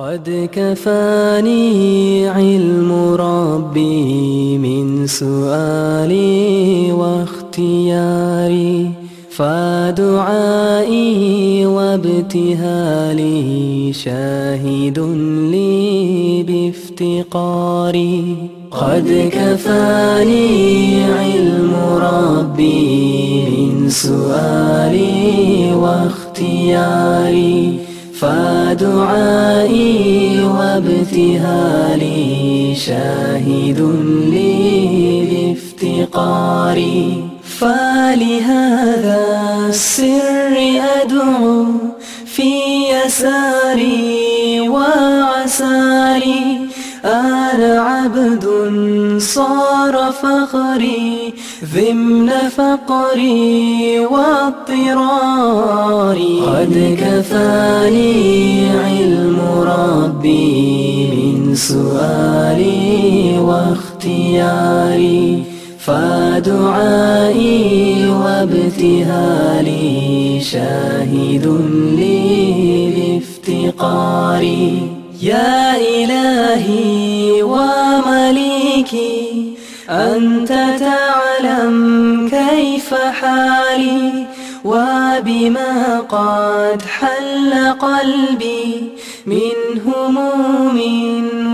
قد كفاني علم ربي من سؤالي واختياري فدعائي وابتهالي شاهد لي بافتقاري. قد كفاني علم ربي من سؤالي واختياري وابتهالي شاهد لي بافتقاري فلهذا السر أدعو في يساري وعساري. أنا عبد صار فخري ضمن فقري واضطراري. قد كفاني علم ربي من سؤالي واختياري. فدعائي وابتهالي شاهد لي بافتقاري. يا إلهي ومليكي أنت تعلم كيف حالي وبما قد حل قلبي من هموم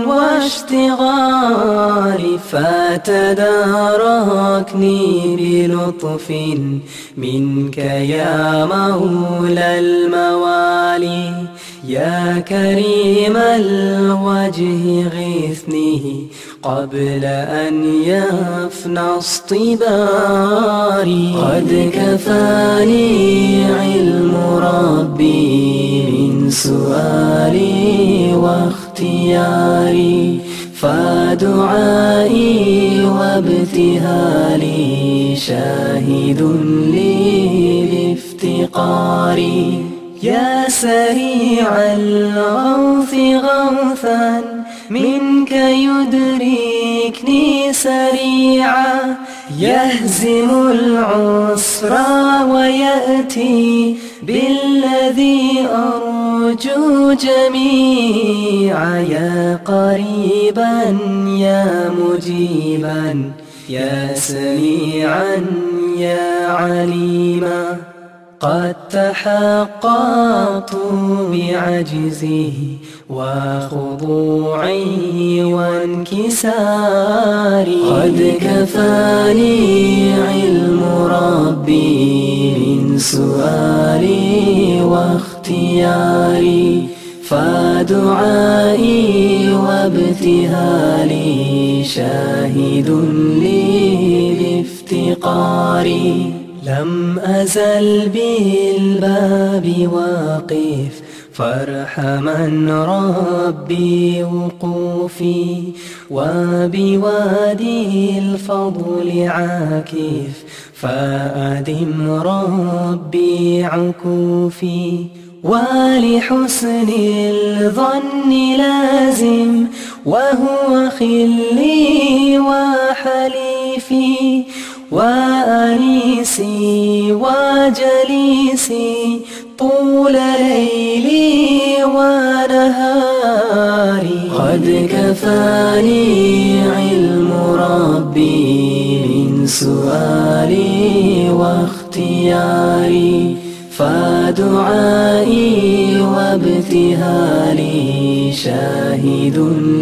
واشتغال فتداركني بلطف منك يا مولى الموالي. يا كريم الوجه غثني قبل أن يفنى اصطباري. قد كفاني علم ربي من سؤالي واختياري. فدعائي وابتهالي شاهد لي بافتقاري. يا سريع الغوث غوثا منك يدركني سريعا. يهزم العسر ويأتي بالذي أرجو جميعا. يا قريبا يا مجيبا يا سميعا يا عليما. قد تحققت بعجزه وخضوعي وانكساري قد كفاني علم ربي من سؤالي واختياري فدعائي وابتهالي شاهد لي بافتقاري. لم أزل بالباب واقف فارحمن ربي وقوفي وبوادي الفضل عاكف فأدم ربي عكوفي. ولحسن الظن لازم وهو خلي وحليفي. وأنيسي وجليسي طول ليلي ونهاري. قد كفاني علم ربي من سؤالي واختياري. فدعائي وابتهالي شاهد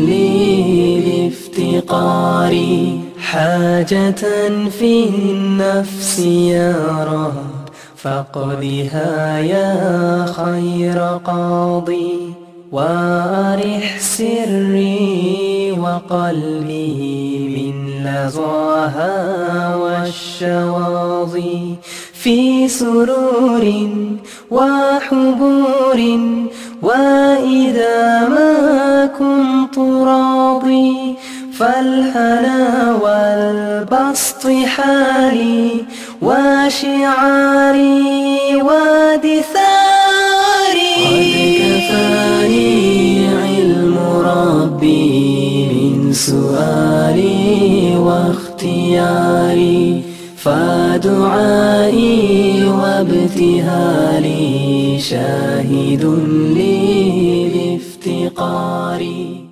لي بافتقاري حاجة في النفس يا رب فاقضها يا خير قاضي. وارح سري وقلبي من لظاها والشواظي. في سرور وحبور وإذا ما كنت راضي فالهنا والبسط حالي وشعاري ودثاري قد كفاني علم ربي من سؤالي واختياري. فدعائي وابتهالي شاهد لي بافتقاري. افتقاري